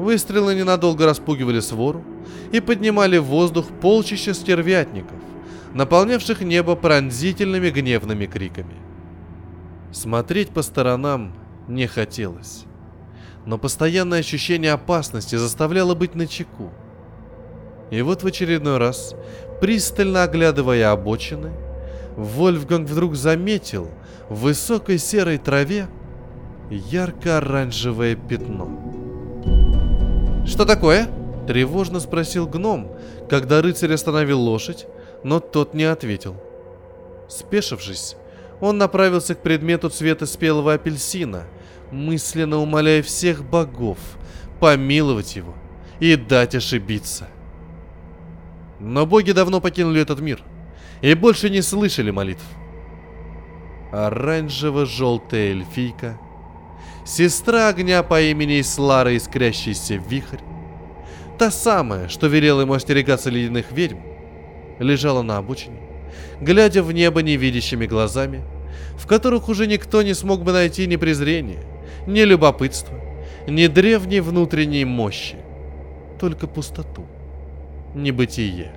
Выстрелы ненадолго распугивали свору и поднимали в воздух полчища стервятников, наполнявших небо пронзительными гневными криками. Смотреть по сторонам не хотелось, но постоянное ощущение опасности заставляло быть начеку. И вот в очередной раз, пристально оглядывая обочины, Вольфганг вдруг заметил в высокой серой траве ярко-оранжевое пятно. «Что такое?» – тревожно спросил гном, когда рыцарь остановил лошадь, но тот не ответил. Спешившись, он направился к предмету цвета спелого апельсина, мысленно умоляя всех богов помиловать его и дать ошибиться. Но боги давно покинули этот мир и больше не слышали молитв. Оранжево-желтая эльфийка, сестра огня по имени Ислара Искрящийся Вихрь, та самая, что велела ему остерегаться ледяных ведьм, лежала на обочине, глядя в небо невидящими глазами, в которых уже никто не смог бы найти ни презрения, ни любопытства, ни древней внутренней мощи, только пустоту, небытие.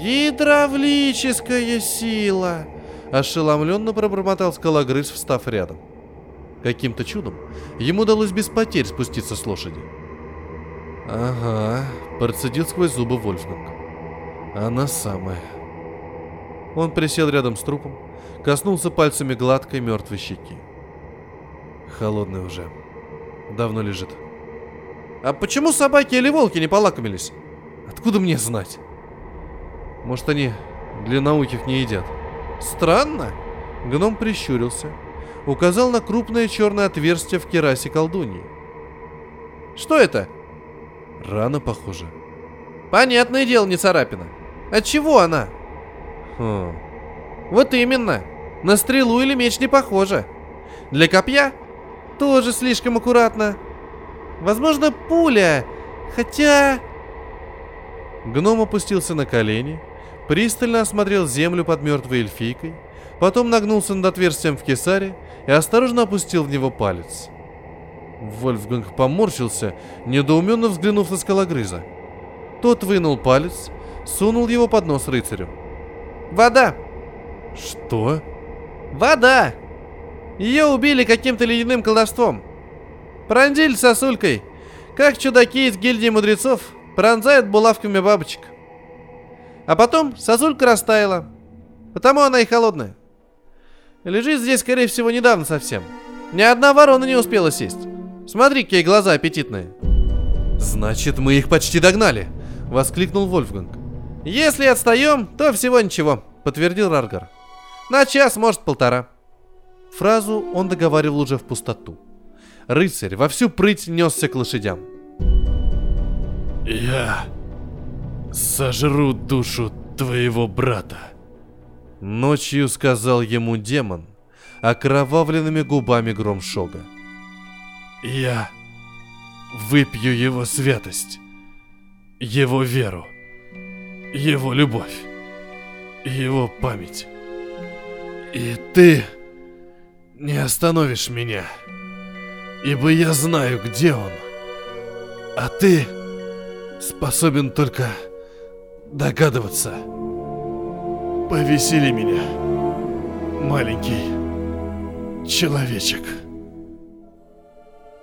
«Гидравлическая сила!» – ошеломленно пробормотал скалогрыз, встав рядом. Каким-то чудом ему удалось без потерь спуститься с лошади. «Ага», – процедил сквозь зубы Вольфганг. «Она самая». Он присел рядом с трупом, коснулся пальцами гладкой мертвой щеки. Холодный уже. Давно лежит. А почему собаки или волки не полакомились? Откуда мне знать? Может, они длинноухих не едят? Странно. Гном прищурился. Указал на крупное черное отверстие в керасе колдуньи. Что это? Рана, похоже. Понятное дело, не царапина. От чего она? Хм. Вот именно. На стрелу или меч не похоже. Для копья тоже слишком аккуратно. Возможно, пуля. Хотя... Гном опустился на колени, пристально осмотрел землю под мертвой эльфийкой, потом нагнулся над отверстием в кесаре и осторожно опустил в него палец. Вольфганг поморщился, недоуменно взглянув на скалогрыза. Тот вынул палец, сунул его под нос рыцарю. «Вода!» «Что?» «Вода! Ее убили каким-то ледяным колдовством. Пронзили сосулькой, как чудаки из гильдии мудрецов пронзают булавками бабочек. А потом сосулька растаяла, потому она и холодная. Лежит здесь, скорее всего, недавно совсем. Ни одна ворона не успела сесть. Смотри, какие глаза аппетитные. Значит, мы их почти догнали, воскликнул Вольфганг. Если отстаем, то всего ничего, подтвердил Раргар. На час, может, полтора. Фразу он договаривал уже в пустоту. Рыцарь во всю прыть несся к лошадям. «Я сожру душу твоего брата», — ночью сказал ему демон, окровавленными губами Громшога. «Я выпью его святость, его веру, его любовь, его память. И ты не остановишь меня, ибо я знаю, где он. А ты способен только догадываться. Повесели меня, маленький человечек.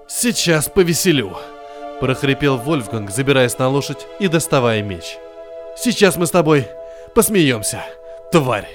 Сейчас повеселю, прохрипел Вольфганг, забираясь на лошадь и доставая меч. Сейчас мы с тобой посмеемся, тварь.